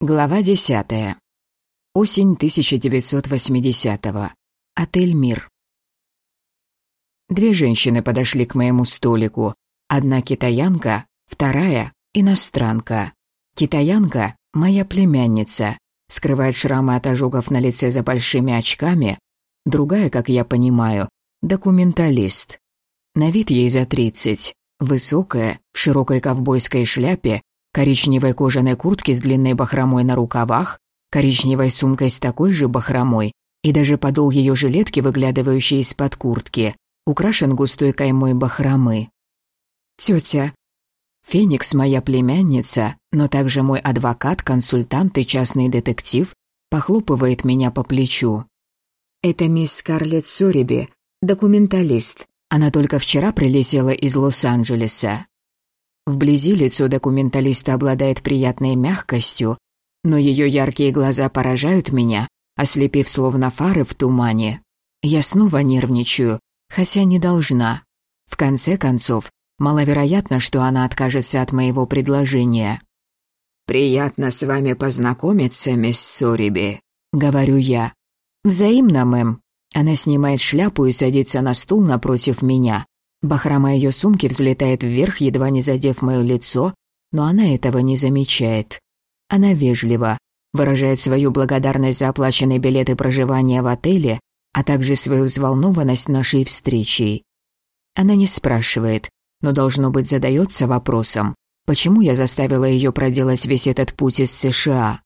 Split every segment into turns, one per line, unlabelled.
Глава 10. Осень 1980-го. Отель «Мир». Две женщины подошли к моему столику. Одна китаянка, вторая – иностранка. Китаянка – моя племянница, скрывает шрамы от ожогов на лице за большими очками. Другая, как я понимаю, документалист. На вид ей за 30. Высокая, в широкой ковбойской шляпе, коричневой кожаной куртке с длинной бахромой на рукавах, коричневой сумкой с такой же бахромой и даже подол ее жилетки, выглядывающей из-под куртки, украшен густой каймой бахромы. «Тетя, Феникс моя племянница, но также мой адвокат, консультант и частный детектив, похлопывает меня по плечу. Это мисс Скарлетт Сориби, документалист. Она только вчера прилетела из Лос-Анджелеса. Вблизи лицо документалиста обладает приятной мягкостью, но ее яркие глаза поражают меня, ослепив словно фары в тумане. Я снова нервничаю, хотя не должна. В конце концов, маловероятно, что она откажется от моего предложения. «Приятно с вами познакомиться, мисс Сориби», — говорю я. «Взаимно, мэм». Она снимает шляпу и садится на стул напротив меня. Бахрома ее сумки взлетает вверх, едва не задев мое лицо, но она этого не замечает. Она вежлива, выражает свою благодарность за оплаченные билеты проживания в отеле, а также свою взволнованность нашей встречей. Она не спрашивает, но, должно быть, задается вопросом, почему я заставила ее проделать весь этот путь из США.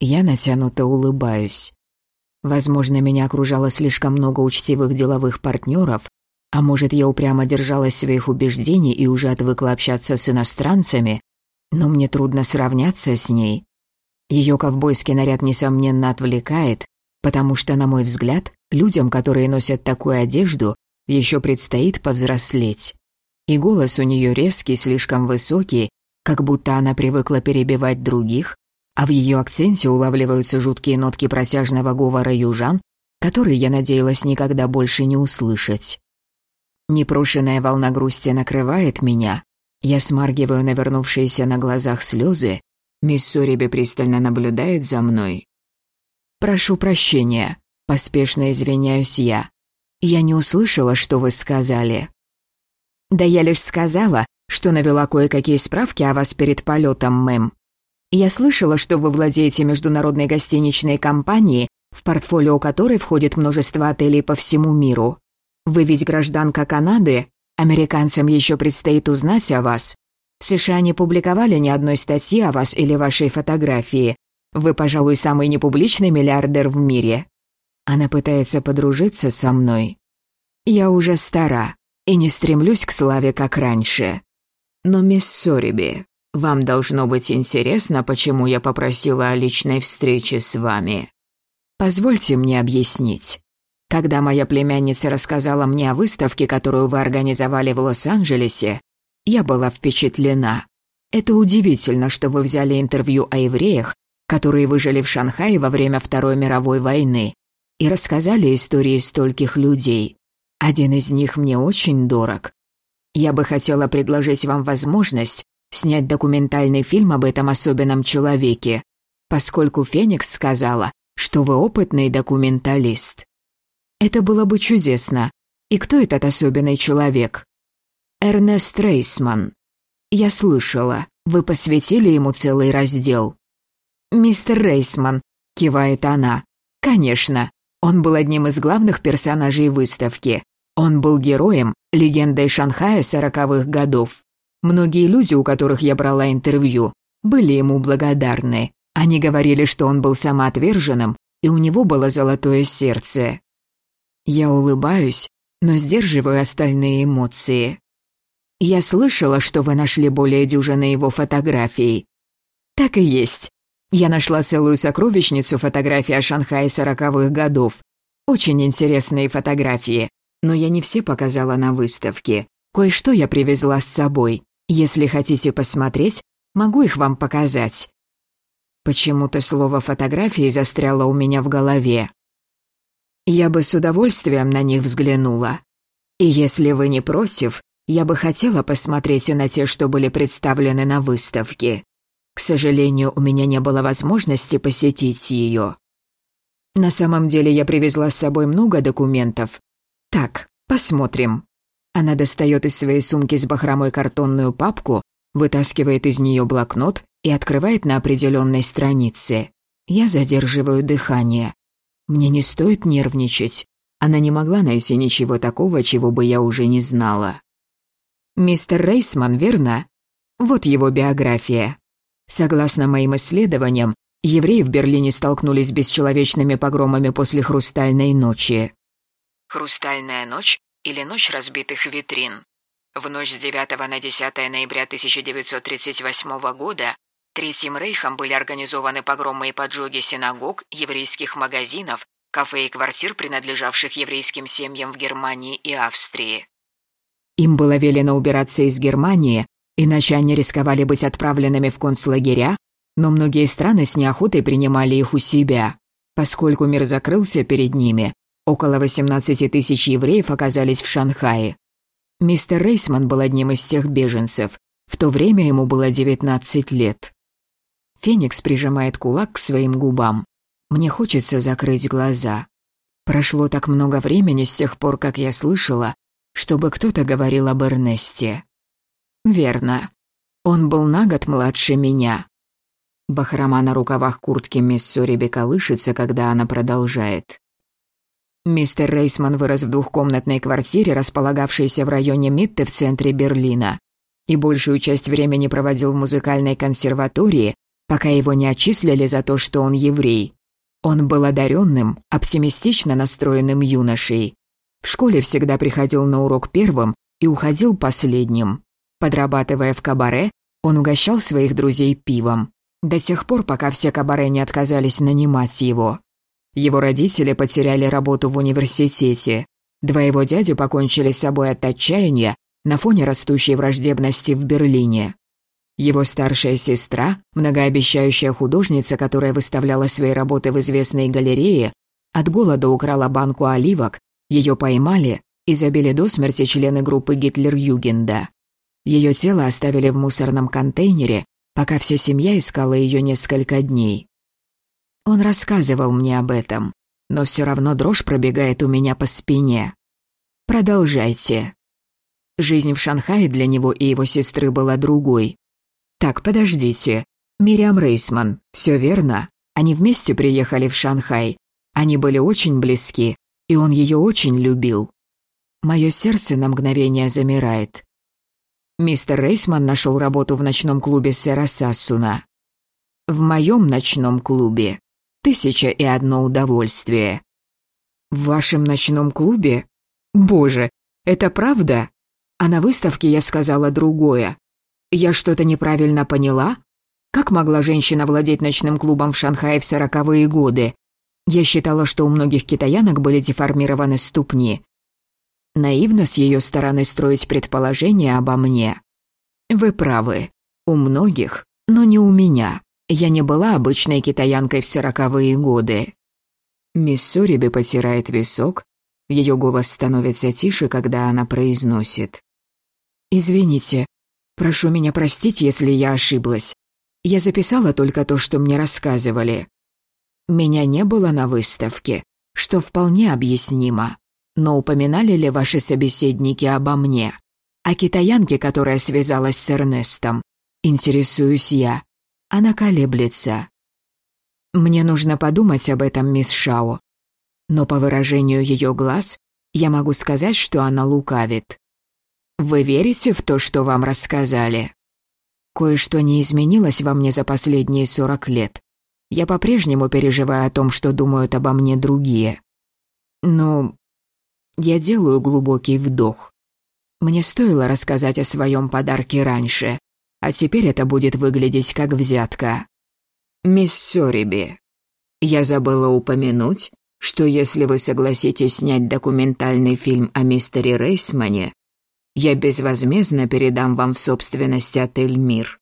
Я натянуто улыбаюсь. Возможно, меня окружало слишком много учтивых деловых партнеров, а может, я упрямо держалась своих убеждений и уже отвыкла общаться с иностранцами, но мне трудно сравняться с ней. Ее ковбойский наряд, несомненно, отвлекает, потому что, на мой взгляд, людям, которые носят такую одежду, еще предстоит повзрослеть. И голос у нее резкий, слишком высокий, как будто она привыкла перебивать других, а в ее акценте улавливаются жуткие нотки протяжного говора южан, которые я надеялась никогда больше не услышать. Непрошенная волна грусти накрывает меня. Я смаргиваю навернувшиеся на глазах слезы. Мисс Сориби пристально наблюдает за мной. «Прошу прощения», — поспешно извиняюсь я. «Я не услышала, что вы сказали». «Да я лишь сказала, что навела кое-какие справки о вас перед полетом, мэм. Я слышала, что вы владеете международной гостиничной компанией, в портфолио которой входит множество отелей по всему миру. Вы ведь гражданка Канады, американцам еще предстоит узнать о вас. США не публиковали ни одной статьи о вас или вашей фотографии. Вы, пожалуй, самый непубличный миллиардер в мире. Она пытается подружиться со мной. Я уже стара и не стремлюсь к славе, как раньше. Но, мисс Сориби, вам должно быть интересно, почему я попросила о личной встрече с вами. Позвольте мне объяснить. Когда моя племянница рассказала мне о выставке, которую вы организовали в Лос-Анджелесе, я была впечатлена. Это удивительно, что вы взяли интервью о евреях, которые выжили в Шанхае во время Второй мировой войны, и рассказали истории стольких людей. Один из них мне очень дорог. Я бы хотела предложить вам возможность снять документальный фильм об этом особенном человеке, поскольку Феникс сказала, что вы опытный документалист. Это было бы чудесно. И кто этот особенный человек? Эрнест Рейсман. Я слышала, вы посвятили ему целый раздел. Мистер Рейсман, кивает она. Конечно, он был одним из главных персонажей выставки. Он был героем, легендой Шанхая сороковых годов. Многие люди, у которых я брала интервью, были ему благодарны. Они говорили, что он был самоотверженным, и у него было золотое сердце. Я улыбаюсь, но сдерживаю остальные эмоции. Я слышала, что вы нашли более дюжины его фотографий. Так и есть. Я нашла целую сокровищницу фотографий о Шанхае сороковых годов. Очень интересные фотографии, но я не все показала на выставке. Кое-что я привезла с собой. Если хотите посмотреть, могу их вам показать. Почему-то слово «фотографии» застряло у меня в голове. Я бы с удовольствием на них взглянула. И если вы не против, я бы хотела посмотреть и на те, что были представлены на выставке. К сожалению, у меня не было возможности посетить ее. На самом деле я привезла с собой много документов. Так, посмотрим. Она достает из своей сумки с бахромой картонную папку, вытаскивает из нее блокнот и открывает на определенной странице. Я задерживаю дыхание. Мне не стоит нервничать. Она не могла найти ничего такого, чего бы я уже не знала. Мистер Рейсман, верно? Вот его биография. Согласно моим исследованиям, евреи в Берлине столкнулись с бесчеловечными погромами после «Хрустальной ночи». «Хрустальная ночь» или «Ночь разбитых витрин». В ночь с 9 на 10 ноября 1938 года Третьим Рейхом были организованы погромы и поджоги синагог, еврейских магазинов, кафе и квартир, принадлежавших еврейским семьям в Германии и Австрии. Им было велено убираться из Германии, иначе они рисковали быть отправленными в концлагеря, но многие страны с неохотой принимали их у себя. Поскольку мир закрылся перед ними, около 18 тысяч евреев оказались в Шанхае. Мистер Рейсман был одним из тех беженцев. В то время ему было 19 лет. Феникс прижимает кулак к своим губам. Мне хочется закрыть глаза. Прошло так много времени с тех пор, как я слышала, чтобы кто-то говорил об Эрнесте. Верно. Он был на год младше меня. Бахрома на рукавах куртки мисс Сориби колышется, когда она продолжает. Мистер Рейсман вырос в двухкомнатной квартире, располагавшейся в районе Митте в центре Берлина, и большую часть времени проводил в музыкальной консерватории, пока его не отчислили за то, что он еврей. Он был одаренным, оптимистично настроенным юношей. В школе всегда приходил на урок первым и уходил последним. Подрабатывая в кабаре, он угощал своих друзей пивом. До тех пор, пока все кабаре не отказались нанимать его. Его родители потеряли работу в университете. Два его дяди покончили с собой от отчаяния на фоне растущей враждебности в Берлине. Его старшая сестра, многообещающая художница, которая выставляла свои работы в известной галерее, от голода украла банку оливок, ее поймали и забили до смерти члены группы Гитлер-Югенда. Ее тело оставили в мусорном контейнере, пока вся семья искала ее несколько дней. Он рассказывал мне об этом, но все равно дрожь пробегает у меня по спине. Продолжайте. Жизнь в Шанхае для него и его сестры была другой. Так, подождите. Мириам Рейсман, все верно? Они вместе приехали в Шанхай. Они были очень близки, и он ее очень любил. Мое сердце на мгновение замирает. Мистер Рейсман нашел работу в ночном клубе сэра Сассуна. В моем ночном клубе Тысяча и одно удовольствие. В вашем ночном клубе? Боже, это правда? А на выставке я сказала другое. Я что-то неправильно поняла? Как могла женщина владеть ночным клубом в Шанхае в сороковые годы? Я считала, что у многих китаянок были деформированы ступни. Наивно с ее стороны строить предположения обо мне. Вы правы. У многих, но не у меня. Я не была обычной китаянкой в сороковые годы. Мисс Сориби потирает висок, ее голос становится тише, когда она произносит. «Извините, прошу меня простить, если я ошиблась. Я записала только то, что мне рассказывали. Меня не было на выставке, что вполне объяснимо. Но упоминали ли ваши собеседники обо мне? О китаянке, которая связалась с Эрнестом? Интересуюсь я. Она колеблется. Мне нужно подумать об этом, мисс Шао. Но по выражению ее глаз я могу сказать, что она лукавит. Вы верите в то, что вам рассказали? Кое-что не изменилось во мне за последние сорок лет. Я по-прежнему переживаю о том, что думают обо мне другие. Ну, я делаю глубокий вдох. Мне стоило рассказать о своем подарке раньше, а теперь это будет выглядеть как взятка. Мисс Сёриби, я забыла упомянуть, что если вы согласитесь снять документальный фильм о мистере Рейсмане, я безвозмездно передам вам в собственность отель «Мир».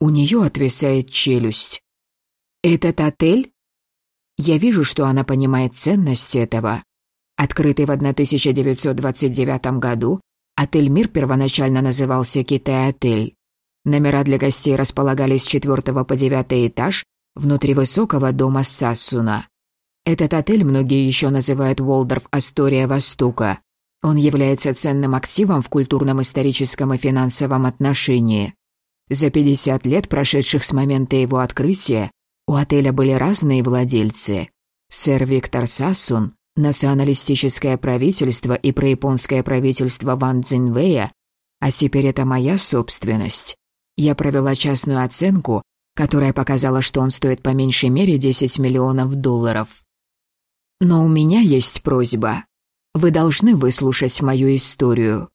У нее отвисает челюсть. «Этот отель?» Я вижу, что она понимает ценность этого. Открытый в 1929 году, отель «Мир» первоначально назывался «Китай-отель». Номера для гостей располагались с четвертого по девятый этаж внутри высокого дома Сассуна. Этот отель многие еще называют Уолдорф Астория Востока. Он является ценным активом в культурном, историческом и финансовом отношении. За 50 лет, прошедших с момента его открытия, у отеля были разные владельцы. Сэр Виктор Сассун, националистическое правительство и прояпонское правительство Ван Цзиньвэя, а теперь это моя собственность. Я провела частную оценку, которая показала, что он стоит по меньшей мере 10 миллионов долларов. Но у меня есть просьба. Вы должны выслушать мою историю.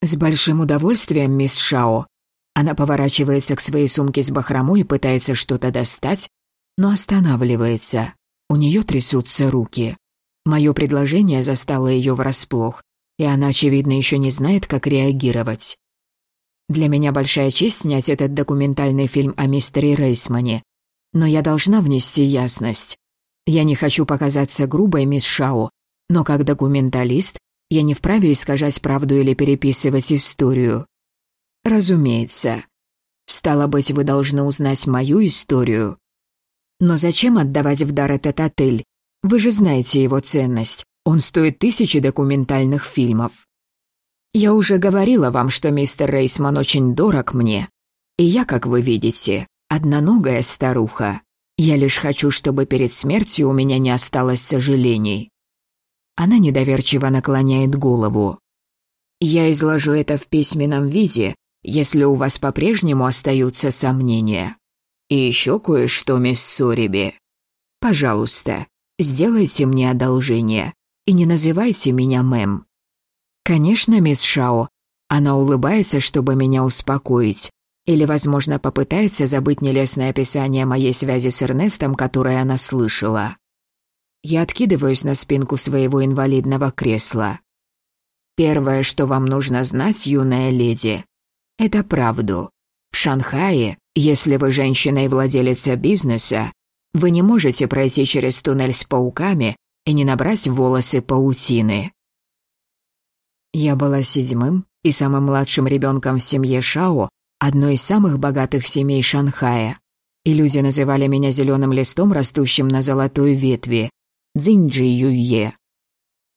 С большим удовольствием, мисс Шао. Она поворачивается к своей сумке с бахромой и пытается что-то достать, но останавливается. У нее трясутся руки. Мое предложение застало ее врасплох, и она, очевидно, еще не знает, как реагировать. Для меня большая честь снять этот документальный фильм о мистере Рейсмане. Но я должна внести ясность. Я не хочу показаться грубой, мисс Шао, но как документалист я не вправе искажать правду или переписывать историю. Разумеется. Стало быть, вы должны узнать мою историю. Но зачем отдавать в дар этот отель? Вы же знаете его ценность. Он стоит тысячи документальных фильмов. Я уже говорила вам, что мистер Рейсман очень дорог мне. И я, как вы видите, одноногая старуха. Я лишь хочу, чтобы перед смертью у меня не осталось сожалений. Она недоверчиво наклоняет голову. Я изложу это в письменном виде, если у вас по-прежнему остаются сомнения. И еще кое-что, мисс Сориби. Пожалуйста, сделайте мне одолжение и не называйте меня мэм. Конечно, мисс Шао. Она улыбается, чтобы меня успокоить. Или, возможно, попытается забыть нелестное описание моей связи с Эрнестом, которое она слышала. Я откидываюсь на спинку своего инвалидного кресла. Первое, что вам нужно знать, юная леди, это правду. В Шанхае, если вы женщина и владелица бизнеса, вы не можете пройти через туннель с пауками и не набрать волосы паутины. Я была седьмым и самым младшим ребенком в семье Шао, одной из самых богатых семей Шанхая. И люди называли меня зеленым листом, растущим на золотой ветви, Цзиньджи Юе.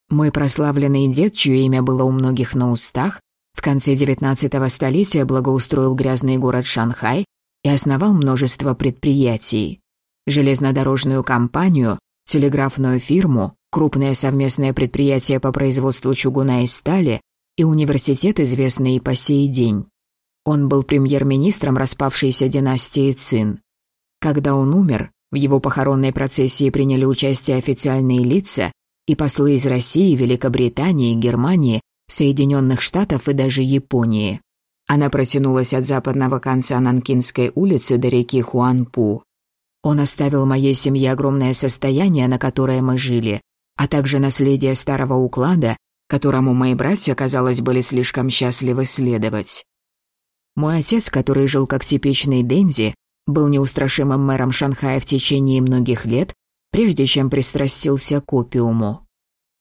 Мой прославленный дед, чье имя было у многих на устах, в конце XIX столетия благоустроил грязный город Шанхай и основал множество предприятий. Железнодорожную компанию, телеграфную фирму, крупное совместное предприятие по производству чугуна и стали и университет, известный и по сей день. Он был премьер-министром распавшейся династии Цин. Когда он умер, в его похоронной процессии приняли участие официальные лица и послы из России, Великобритании, Германии, Соединенных Штатов и даже Японии. Она протянулась от западного конца Нанкинской улицы до реки Хуанпу. Он оставил моей семье огромное состояние, на которое мы жили, а также наследие старого уклада, которому мои братья, казалось, были слишком счастливы следовать. Мой отец, который жил как типичный Дензи, был неустрашимым мэром Шанхая в течение многих лет, прежде чем пристрастился к опиуму.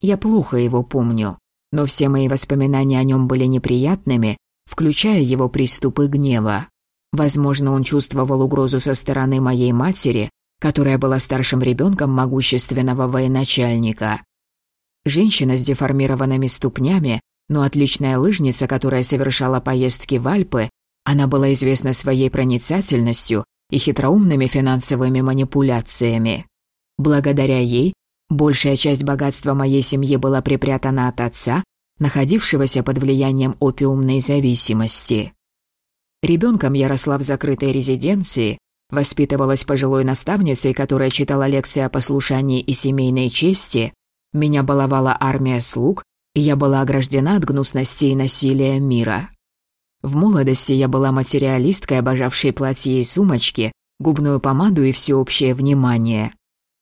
Я плохо его помню, но все мои воспоминания о нем были неприятными, включая его приступы гнева. Возможно, он чувствовал угрозу со стороны моей матери, которая была старшим ребенком могущественного военачальника. Женщина с деформированными ступнями, но отличная лыжница, которая совершала поездки в Альпы, она была известна своей проницательностью и хитроумными финансовыми манипуляциями. Благодаря ей большая часть богатства моей семьи была припрятана от отца, находившегося под влиянием опиумной зависимости. Ребенком я росла в закрытой резиденции, воспитывалась пожилой наставницей, которая читала лекции о послушании и семейной чести, меня баловала армия слуг, и я была ограждена от гнусности и насилия мира. В молодости я была материалисткой, обожавшей платья и сумочки, губную помаду и всеобщее внимание.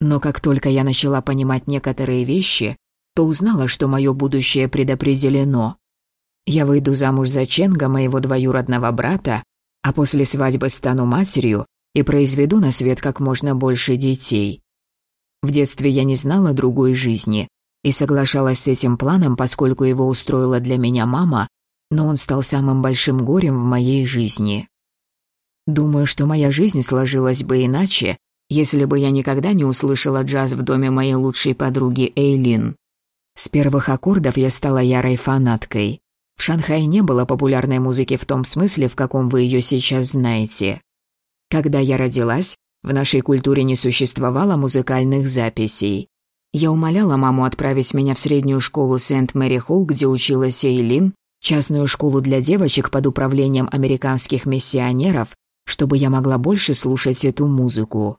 Но как только я начала понимать некоторые вещи, то узнала, что мое будущее предопределено. Я выйду замуж за Ченга, моего двоюродного брата, а после свадьбы стану матерью и произведу на свет как можно больше детей. В детстве я не знала другой жизни и соглашалась с этим планом, поскольку его устроила для меня мама, но он стал самым большим горем в моей жизни. Думаю, что моя жизнь сложилась бы иначе, если бы я никогда не услышала джаз в доме моей лучшей подруги Эйлин. С первых аккордов я стала ярой фанаткой. В Шанхае не было популярной музыки в том смысле, в каком вы ее сейчас знаете. Когда я родилась, в нашей культуре не существовало музыкальных записей. Я умоляла маму отправить меня в среднюю школу Сент-Мэри-Холл, где училась Эйлин, частную школу для девочек под управлением американских миссионеров, чтобы я могла больше слушать эту музыку.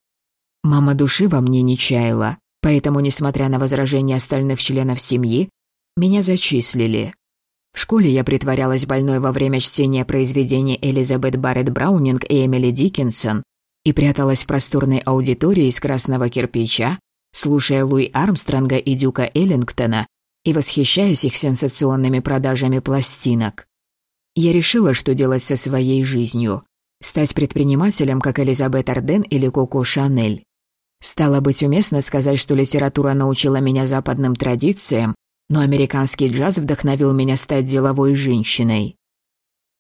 Мама души во мне не чаяла, поэтому, несмотря на возражения остальных членов семьи, меня зачислили. В школе я притворялась больной во время чтения произведений Элизабет Барретт Браунинг и Эмили Диккенсон и пряталась в просторной аудитории из красного кирпича, слушая Луи Армстронга и Дюка Эллингтона и восхищаясь их сенсационными продажами пластинок. Я решила, что делать со своей жизнью. Стать предпринимателем, как Элизабет Арден или Коко Шанель. Стало быть уместно сказать, что литература научила меня западным традициям, но американский джаз вдохновил меня стать деловой женщиной.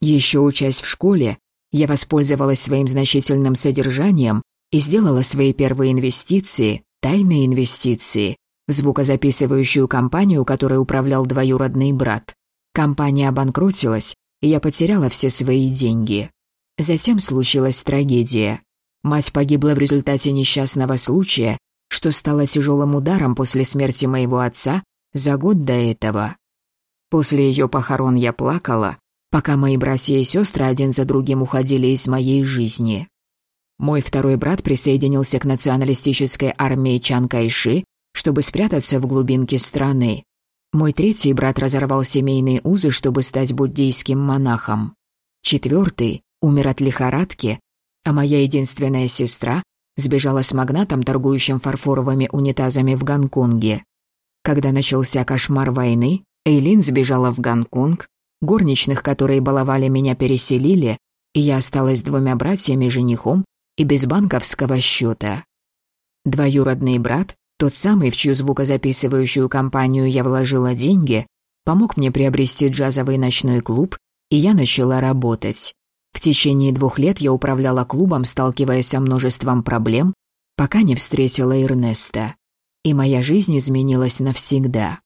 Еще учась в школе, я воспользовалась своим значительным содержанием и сделала свои первые инвестиции, тайные инвестиции, звукозаписывающую компанию, которой управлял двоюродный брат. Компания обанкротилась, и я потеряла все свои деньги. Затем случилась трагедия. Мать погибла в результате несчастного случая, что стало тяжелым ударом после смерти моего отца за год до этого. После ее похорон я плакала, пока мои братья и сестры один за другим уходили из моей жизни. Мой второй брат присоединился к националистической армии Чан Кайши чтобы спрятаться в глубинке страны. Мой третий брат разорвал семейные узы, чтобы стать буддийским монахом. Четвертый умер от лихорадки, а моя единственная сестра сбежала с магнатом, торгующим фарфоровыми унитазами в Гонконге. Когда начался кошмар войны, Эйлин сбежала в Гонконг, горничных, которые баловали меня, переселили, и я осталась двумя братьями-женихом и без банковского счета. Двоюродный брат тот самый, в чью звукозаписывающую компанию я вложила деньги, помог мне приобрести джазовый ночной клуб, и я начала работать. В течение двух лет я управляла клубом, сталкиваясь со множеством проблем, пока не встретила Эрнеста. И моя жизнь изменилась навсегда.